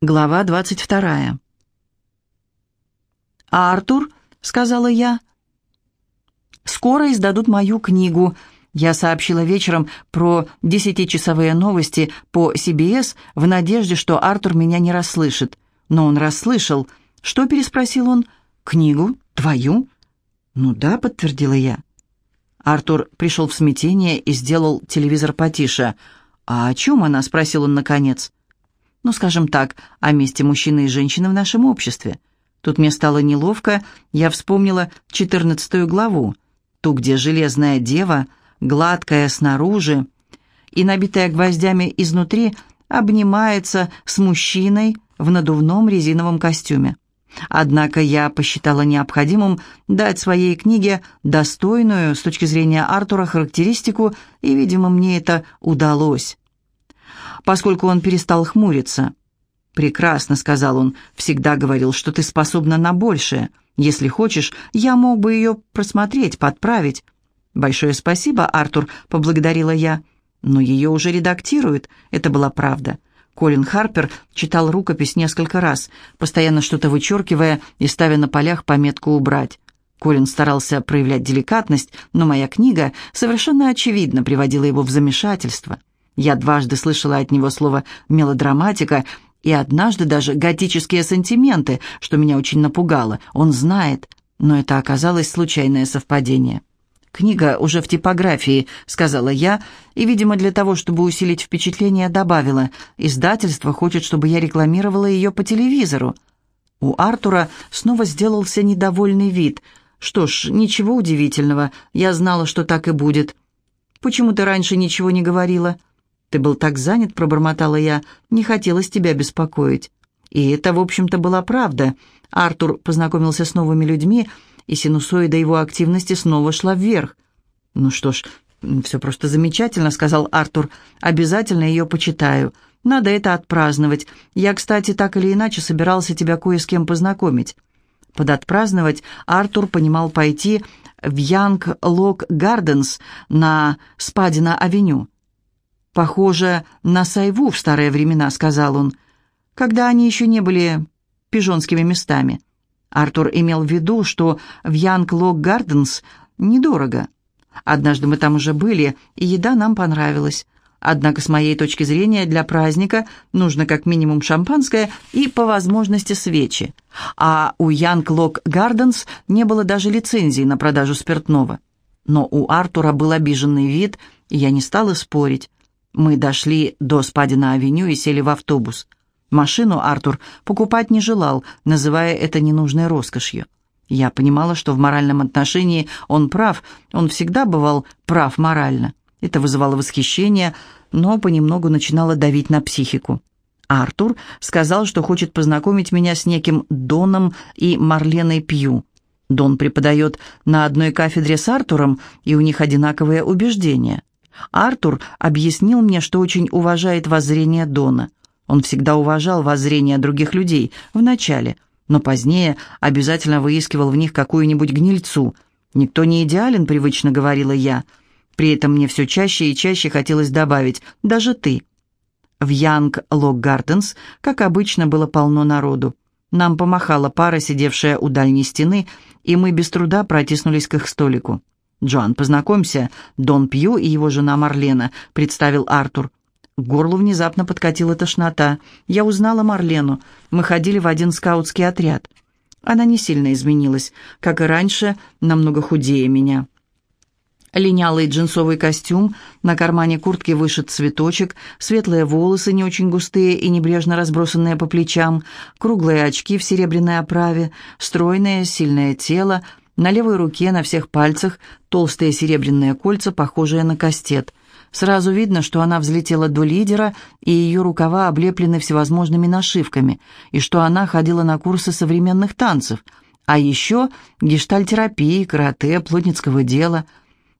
Глава 22. «Артур», — сказала я, — «скоро издадут мою книгу». Я сообщила вечером про десятичасовые новости по CBS в надежде, что Артур меня не расслышит. Но он расслышал. «Что?» — переспросил он. «Книгу? Твою?» «Ну да», — подтвердила я. Артур пришел в смятение и сделал телевизор потише. «А о чем она?» — спросил он наконец ну, скажем так, о месте мужчины и женщины в нашем обществе. Тут мне стало неловко, я вспомнила четырнадцатую главу, ту, где железная дева, гладкая снаружи и набитая гвоздями изнутри, обнимается с мужчиной в надувном резиновом костюме. Однако я посчитала необходимым дать своей книге достойную с точки зрения Артура характеристику, и, видимо, мне это удалось поскольку он перестал хмуриться. «Прекрасно», — сказал он, — «всегда говорил, что ты способна на большее. Если хочешь, я мог бы ее просмотреть, подправить». «Большое спасибо, Артур», — поблагодарила я. «Но ее уже редактируют», — это была правда. Колин Харпер читал рукопись несколько раз, постоянно что-то вычеркивая и ставя на полях пометку «убрать». Колин старался проявлять деликатность, но моя книга совершенно очевидно приводила его в замешательство. Я дважды слышала от него слово «мелодраматика» и однажды даже «готические сантименты», что меня очень напугало. Он знает, но это оказалось случайное совпадение. «Книга уже в типографии», — сказала я, и, видимо, для того, чтобы усилить впечатление, добавила. «Издательство хочет, чтобы я рекламировала ее по телевизору». У Артура снова сделался недовольный вид. «Что ж, ничего удивительного, я знала, что так и будет». «Почему ты раньше ничего не говорила?» «Ты был так занят», — пробормотала я, — «не хотелось тебя беспокоить». И это, в общем-то, была правда. Артур познакомился с новыми людьми, и синусоида его активности снова шла вверх. «Ну что ж, все просто замечательно», — сказал Артур. «Обязательно ее почитаю. Надо это отпраздновать. Я, кстати, так или иначе собирался тебя кое с кем познакомить». Под «отпраздновать» Артур понимал пойти в Янг Лок Гарденс на Спадина-авеню. «Похоже на Сайву в старые времена», — сказал он, «когда они еще не были пижонскими местами». Артур имел в виду, что в Янг Лок Гарденс недорого. Однажды мы там уже были, и еда нам понравилась. Однако, с моей точки зрения, для праздника нужно как минимум шампанское и, по возможности, свечи. А у Янг Лок Гарденс не было даже лицензии на продажу спиртного. Но у Артура был обиженный вид, и я не стала спорить. Мы дошли до Спадина-авеню и сели в автобус. Машину Артур покупать не желал, называя это ненужной роскошью. Я понимала, что в моральном отношении он прав, он всегда бывал прав морально. Это вызывало восхищение, но понемногу начинало давить на психику. Артур сказал, что хочет познакомить меня с неким Доном и Марленой Пью. Дон преподает на одной кафедре с Артуром, и у них одинаковые убеждения. Артур объяснил мне, что очень уважает воззрение Дона. Он всегда уважал воззрение других людей, вначале, но позднее обязательно выискивал в них какую-нибудь гнильцу. «Никто не идеален», — привычно говорила я. При этом мне все чаще и чаще хотелось добавить «даже ты». В Янг Лок Гарденс, как обычно, было полно народу. Нам помахала пара, сидевшая у дальней стены, и мы без труда протиснулись к их столику. «Джоан, познакомься, Дон Пью и его жена Марлена», — представил Артур. К горлу внезапно подкатила тошнота. Я узнала Марлену. Мы ходили в один скаутский отряд. Она не сильно изменилась, как и раньше, намного худее меня. Линялый джинсовый костюм, на кармане куртки вышит цветочек, светлые волосы, не очень густые и небрежно разбросанные по плечам, круглые очки в серебряной оправе, стройное, сильное тело — на левой руке, на всех пальцах, толстые серебряные кольца, похожие на кастет. Сразу видно, что она взлетела до лидера, и ее рукава облеплены всевозможными нашивками, и что она ходила на курсы современных танцев, а еще гештальтерапии, карате, плотницкого дела.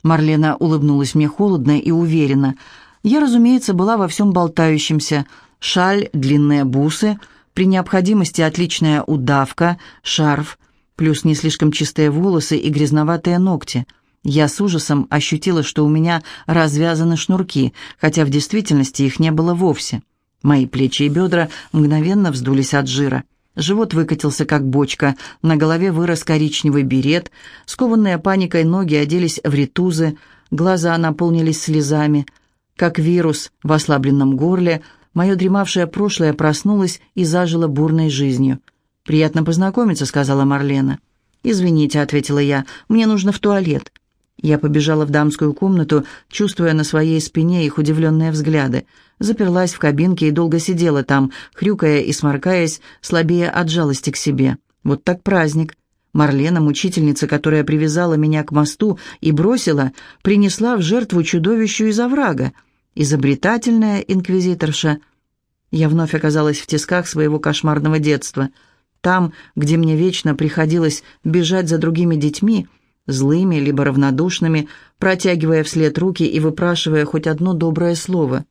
Марлена улыбнулась мне холодно и уверенно. Я, разумеется, была во всем болтающемся. Шаль, длинные бусы, при необходимости отличная удавка, шарф — плюс не слишком чистые волосы и грязноватые ногти. Я с ужасом ощутила, что у меня развязаны шнурки, хотя в действительности их не было вовсе. Мои плечи и бедра мгновенно вздулись от жира. Живот выкатился, как бочка, на голове вырос коричневый берет, скованные паникой ноги оделись в ритузы, глаза наполнились слезами. Как вирус в ослабленном горле, мое дремавшее прошлое проснулось и зажило бурной жизнью. «Приятно познакомиться», — сказала Марлена. «Извините», — ответила я, — «мне нужно в туалет». Я побежала в дамскую комнату, чувствуя на своей спине их удивленные взгляды. Заперлась в кабинке и долго сидела там, хрюкая и сморкаясь, слабее от жалости к себе. Вот так праздник. Марлена, мучительница, которая привязала меня к мосту и бросила, принесла в жертву чудовищу из оврага. Изобретательная инквизиторша. Я вновь оказалась в тисках своего кошмарного детства. Там, где мне вечно приходилось бежать за другими детьми, злыми либо равнодушными, протягивая вслед руки и выпрашивая хоть одно доброе слово.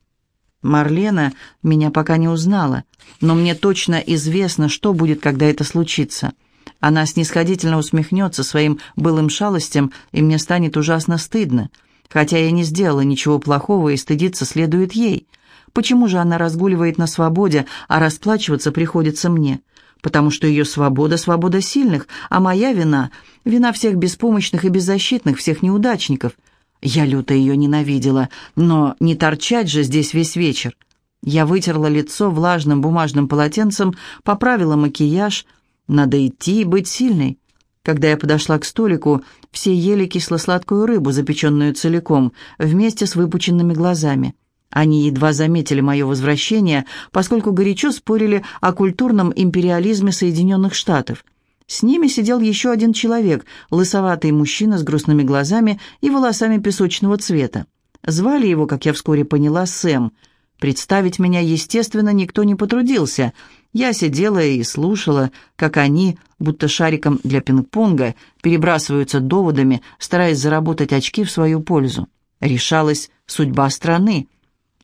Марлена меня пока не узнала, но мне точно известно, что будет, когда это случится. Она снисходительно усмехнется своим былым шалостям, и мне станет ужасно стыдно. Хотя я не сделала ничего плохого, и стыдиться следует ей. Почему же она разгуливает на свободе, а расплачиваться приходится мне?» Потому что ее свобода – свобода сильных, а моя вина – вина всех беспомощных и беззащитных, всех неудачников. Я люто ее ненавидела, но не торчать же здесь весь вечер. Я вытерла лицо влажным бумажным полотенцем, поправила макияж. Надо идти и быть сильной. Когда я подошла к столику, все ели кисло-сладкую рыбу, запеченную целиком, вместе с выпученными глазами – они едва заметили мое возвращение, поскольку горячо спорили о культурном империализме Соединенных Штатов. С ними сидел еще один человек, лысоватый мужчина с грустными глазами и волосами песочного цвета. Звали его, как я вскоре поняла, Сэм. Представить меня, естественно, никто не потрудился. Я сидела и слушала, как они, будто шариком для пинг-понга, перебрасываются доводами, стараясь заработать очки в свою пользу. Решалась судьба страны.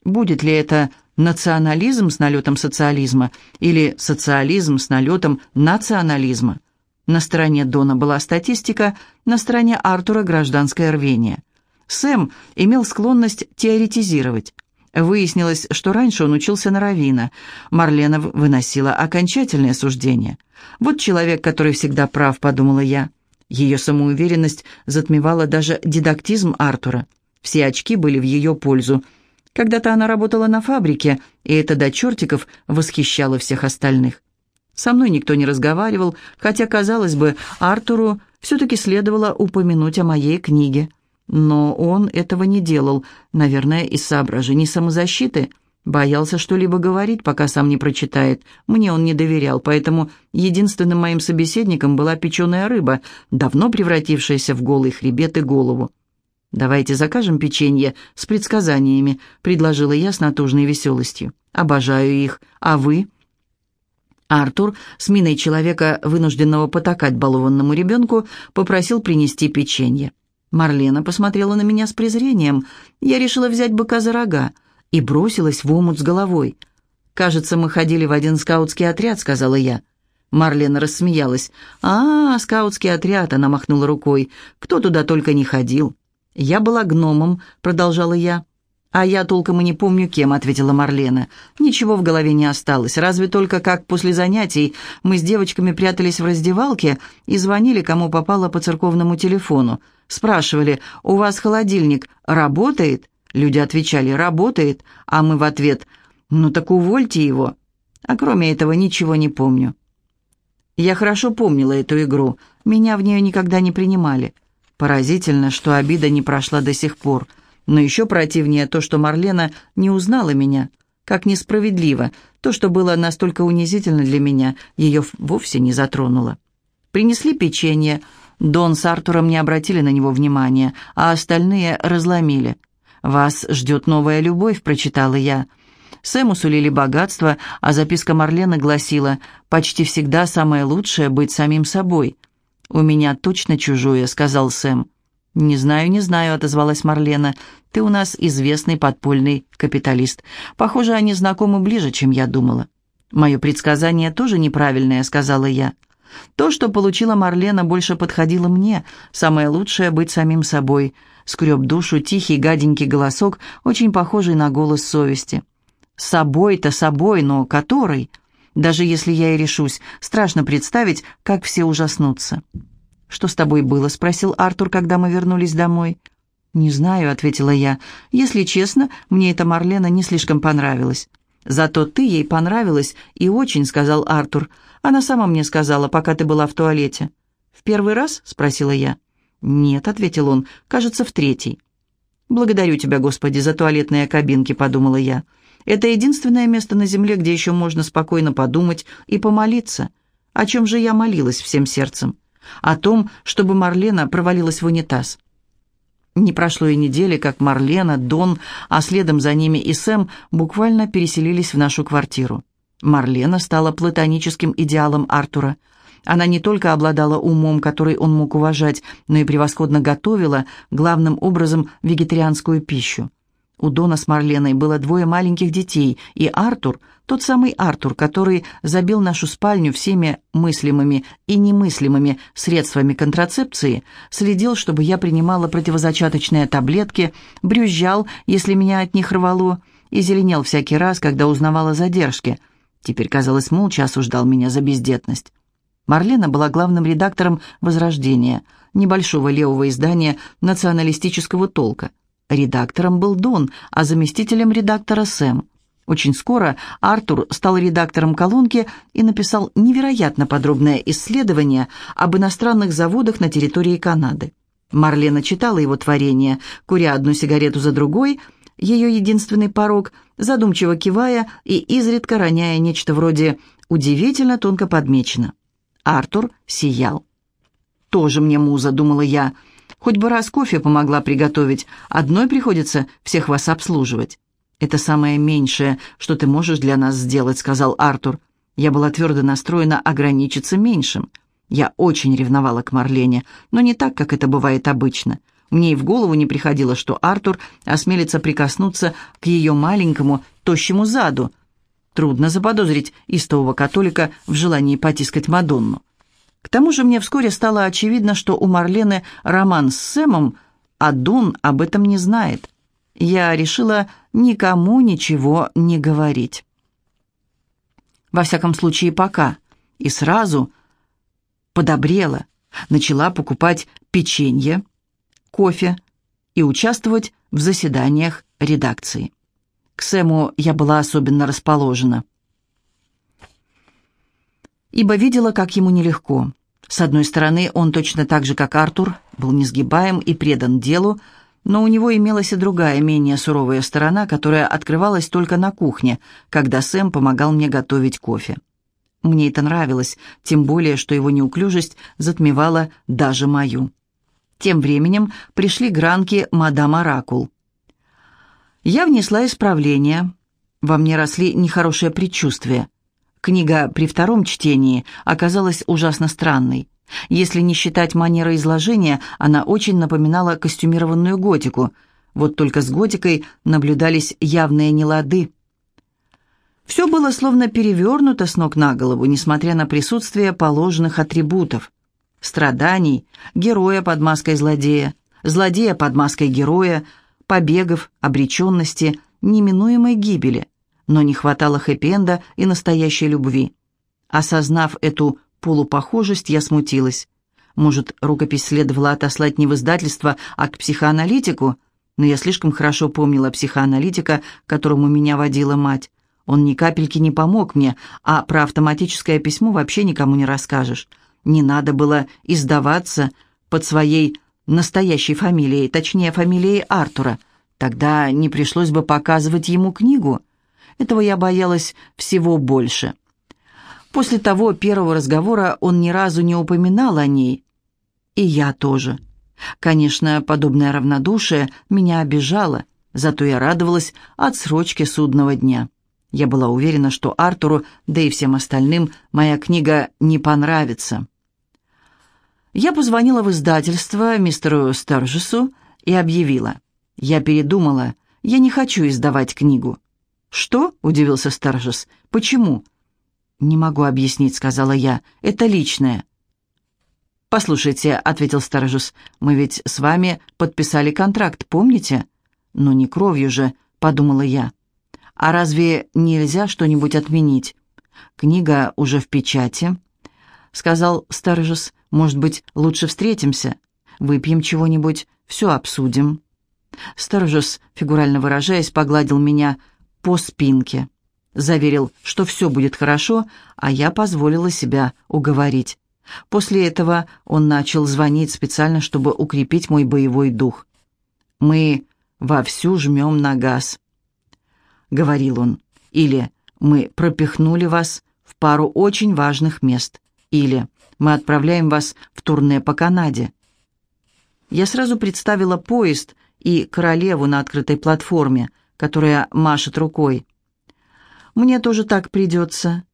Будет ли это национализм с налетом социализма или социализм с налетом национализма? На стороне Дона была статистика, на стороне Артура гражданское рвение. Сэм имел склонность теоретизировать. Выяснилось, что раньше он учился на равина. Марлена выносила окончательное суждение. «Вот человек, который всегда прав», — подумала я. Ее самоуверенность затмевала даже дидактизм Артура. Все очки были в ее пользу — когда-то она работала на фабрике, и это до чертиков восхищало всех остальных. Со мной никто не разговаривал, хотя, казалось бы, Артуру все-таки следовало упомянуть о моей книге. Но он этого не делал, наверное, из соображений самозащиты. Боялся что-либо говорить, пока сам не прочитает. Мне он не доверял, поэтому единственным моим собеседником была печеная рыба, давно превратившаяся в голый хребет и голову. «Давайте закажем печенье с предсказаниями», — предложила я с натужной веселостью. «Обожаю их. А вы?» Артур, с миной человека, вынужденного потакать балованному ребенку, попросил принести печенье. Марлена посмотрела на меня с презрением. Я решила взять быка за рога и бросилась в омут с головой. «Кажется, мы ходили в один скаутский отряд», — сказала я. Марлена рассмеялась. «А, скаутский отряд», — она махнула рукой. «Кто туда только не ходил». «Я была гномом», — продолжала я. «А я толком и не помню, кем», — ответила Марлена. «Ничего в голове не осталось, разве только как после занятий мы с девочками прятались в раздевалке и звонили, кому попало по церковному телефону. Спрашивали, «У вас холодильник работает?» Люди отвечали, «Работает», а мы в ответ, «Ну так увольте его». А кроме этого ничего не помню. Я хорошо помнила эту игру, меня в нее никогда не принимали. Поразительно, что обида не прошла до сих пор. Но еще противнее то, что Марлена не узнала меня. Как несправедливо. То, что было настолько унизительно для меня, ее вовсе не затронуло. Принесли печенье. Дон с Артуром не обратили на него внимания, а остальные разломили. «Вас ждет новая любовь», — прочитала я. Сэму сулили богатство, а записка Марлены гласила «Почти всегда самое лучшее — быть самим собой». «У меня точно чужое», — сказал Сэм. «Не знаю, не знаю», — отозвалась Марлена. «Ты у нас известный подпольный капиталист. Похоже, они знакомы ближе, чем я думала». «Мое предсказание тоже неправильное», — сказала я. «То, что получила Марлена, больше подходило мне. Самое лучшее — быть самим собой». Скреб душу тихий, гаденький голосок, очень похожий на голос совести. Собой-то собой, но который? Даже если я и решусь, страшно представить, как все ужаснутся. «Что с тобой было?» — спросил Артур, когда мы вернулись домой. «Не знаю», — ответила я. «Если честно, мне эта Марлена не слишком понравилась». «Зато ты ей понравилась, и очень», — сказал Артур. «Она сама мне сказала, пока ты была в туалете». «В первый раз?» — спросила я. «Нет», — ответил он, — «кажется, в третий». «Благодарю тебя, Господи, за туалетные кабинки», — подумала я. «Это единственное место на земле, где еще можно спокойно подумать и помолиться. О чем же я молилась всем сердцем? О том, чтобы Марлена провалилась в унитаз». Не прошло и недели, как Марлена, Дон, а следом за ними и Сэм буквально переселились в нашу квартиру. Марлена стала платоническим идеалом Артура. Она не только обладала умом, который он мог уважать, но и превосходно готовила, главным образом, вегетарианскую пищу. У Дона с Марленой было двое маленьких детей, и Артур, тот самый Артур, который забил нашу спальню всеми мыслимыми и немыслимыми средствами контрацепции, следил, чтобы я принимала противозачаточные таблетки, брюзжал, если меня от них рвало, и зеленел всякий раз, когда узнавала задержки. Теперь, казалось, молча осуждал меня за бездетность. Марлена была главным редактором «Возрождения», небольшого левого издания националистического толка – Редактором был Дон, а заместителем редактора Сэм. Очень скоро Артур стал редактором колонки и написал невероятно подробное исследование об иностранных заводах на территории Канады. Марлена читала его творение, куря одну сигарету за другой, ее единственный порог, задумчиво кивая и изредка роняя нечто вроде «удивительно тонко подмечено». Артур сиял. «Тоже мне муза», — думала я, — Хоть бы раз кофе помогла приготовить, одной приходится всех вас обслуживать». «Это самое меньшее, что ты можешь для нас сделать», — сказал Артур. Я была твердо настроена ограничиться меньшим. Я очень ревновала к Марлене, но не так, как это бывает обычно. Мне и в голову не приходило, что Артур осмелится прикоснуться к ее маленькому, тощему заду. Трудно заподозрить истового католика в желании потискать Мадонну. К тому же мне вскоре стало очевидно, что у Марлены роман с Сэмом, а Дун об этом не знает. Я решила никому ничего не говорить. Во всяком случае, пока. И сразу подобрела, начала покупать печенье, кофе и участвовать в заседаниях редакции. К Сэму я была особенно расположена ибо видела, как ему нелегко. С одной стороны, он точно так же, как Артур, был несгибаем и предан делу, но у него имелась и другая, менее суровая сторона, которая открывалась только на кухне, когда Сэм помогал мне готовить кофе. Мне это нравилось, тем более, что его неуклюжесть затмевала даже мою. Тем временем пришли гранки мадам Оракул. Я внесла исправления. Во мне росли нехорошие предчувствия. Книга при втором чтении оказалась ужасно странной. Если не считать манеры изложения, она очень напоминала костюмированную готику. Вот только с готикой наблюдались явные нелады. Все было словно перевернуто с ног на голову, несмотря на присутствие положенных атрибутов. Страданий, героя под маской злодея, злодея под маской героя, побегов, обреченности, неминуемой гибели но не хватало хэппи-энда и настоящей любви. Осознав эту полупохожесть, я смутилась. Может, рукопись следовало отослать не в издательство, а к психоаналитику? Но я слишком хорошо помнила психоаналитика, которому меня водила мать. Он ни капельки не помог мне, а про автоматическое письмо вообще никому не расскажешь. Не надо было издаваться под своей настоящей фамилией, точнее, фамилией Артура. Тогда не пришлось бы показывать ему книгу. Этого я боялась всего больше. После того первого разговора он ни разу не упоминал о ней. И я тоже. Конечно, подобное равнодушие меня обижало, зато я радовалась отсрочке судного дня. Я была уверена, что Артуру, да и всем остальным, моя книга не понравится. Я позвонила в издательство мистеру Сторжесу и объявила. Я передумала, я не хочу издавать книгу. «Что?» — удивился Старжес. «Почему?» «Не могу объяснить», — сказала я. «Это личное». «Послушайте», — ответил Старжес, — «мы ведь с вами подписали контракт, помните?» «Ну, не кровью же», — подумала я. «А разве нельзя что-нибудь отменить?» «Книга уже в печати», — сказал Сторожес. «Может быть, лучше встретимся? Выпьем чего-нибудь, все обсудим». Сторожес, фигурально выражаясь, погладил меня по спинке. Заверил, что все будет хорошо, а я позволила себя уговорить. После этого он начал звонить специально, чтобы укрепить мой боевой дух. «Мы вовсю жмем на газ», — говорил он. Или «Мы пропихнули вас в пару очень важных мест». Или «Мы отправляем вас в турне по Канаде». Я сразу представила поезд и королеву на открытой платформе, которая машет рукой. «Мне тоже так придется»,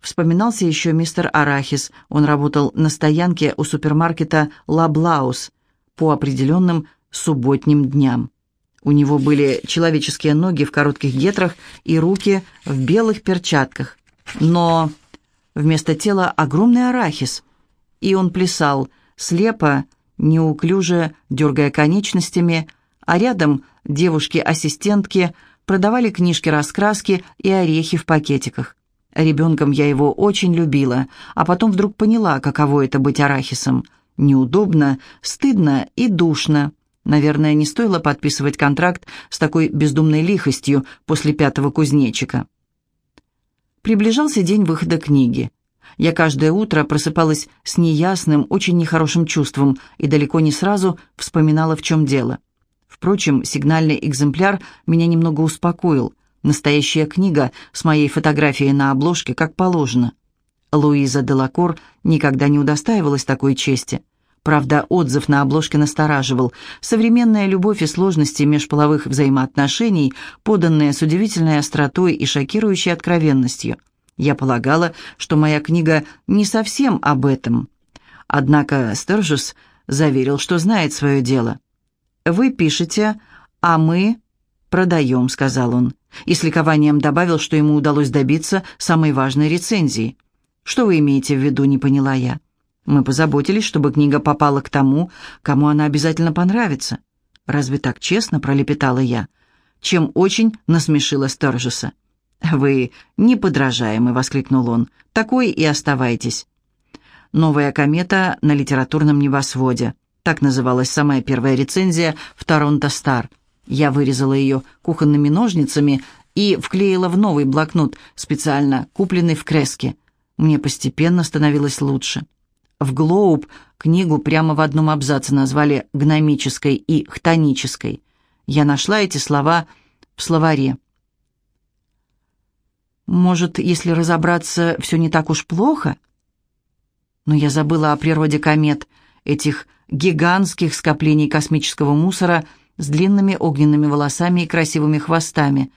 Вспоминался еще мистер Арахис. Он работал на стоянке у супермаркета «Лаблаус» по определенным субботним дням. У него были человеческие ноги в коротких гетрах и руки в белых перчатках. Но вместо тела огромный арахис. И он плясал, слепо, неуклюже, дергая конечностями, а рядом девушки-ассистентки продавали книжки-раскраски и орехи в пакетиках. Ребенком я его очень любила, а потом вдруг поняла, каково это быть арахисом. Неудобно, стыдно и душно. Наверное, не стоило подписывать контракт с такой бездумной лихостью после пятого кузнечика. Приближался день выхода книги. Я каждое утро просыпалась с неясным, очень нехорошим чувством и далеко не сразу вспоминала, в чем дело. Впрочем, сигнальный экземпляр меня немного успокоил. Настоящая книга с моей фотографией на обложке, как положено. Луиза Делакор никогда не удостаивалась такой чести. Правда, отзыв на обложке настораживал. Современная любовь и сложности межполовых взаимоотношений, поданные с удивительной остротой и шокирующей откровенностью. Я полагала, что моя книга не совсем об этом. Однако Стержус заверил, что знает свое дело. «Вы пишете, а мы продаем», — сказал он и с ликованием добавил, что ему удалось добиться самой важной рецензии. «Что вы имеете в виду?» — не поняла я. «Мы позаботились, чтобы книга попала к тому, кому она обязательно понравится». «Разве так честно?» — пролепетала я, чем очень насмешила Сторжеса. «Вы неподражаемый!» — воскликнул он. «Такой и оставайтесь». «Новая комета на литературном небосводе». Так называлась самая первая рецензия в «Торонто Стар». Я вырезала ее кухонными ножницами и вклеила в новый блокнот, специально купленный в Креске. Мне постепенно становилось лучше. В «Глоуб» книгу прямо в одном абзаце назвали «гномической» и «хтонической». Я нашла эти слова в словаре. Может, если разобраться, все не так уж плохо? Но я забыла о природе комет, этих гигантских скоплений космического мусора — с длинными огненными волосами и красивыми хвостами.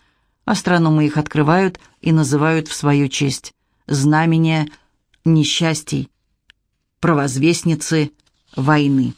Астрономы их открывают и называют в свою честь. Знамения несчастий, провозвестницы войны.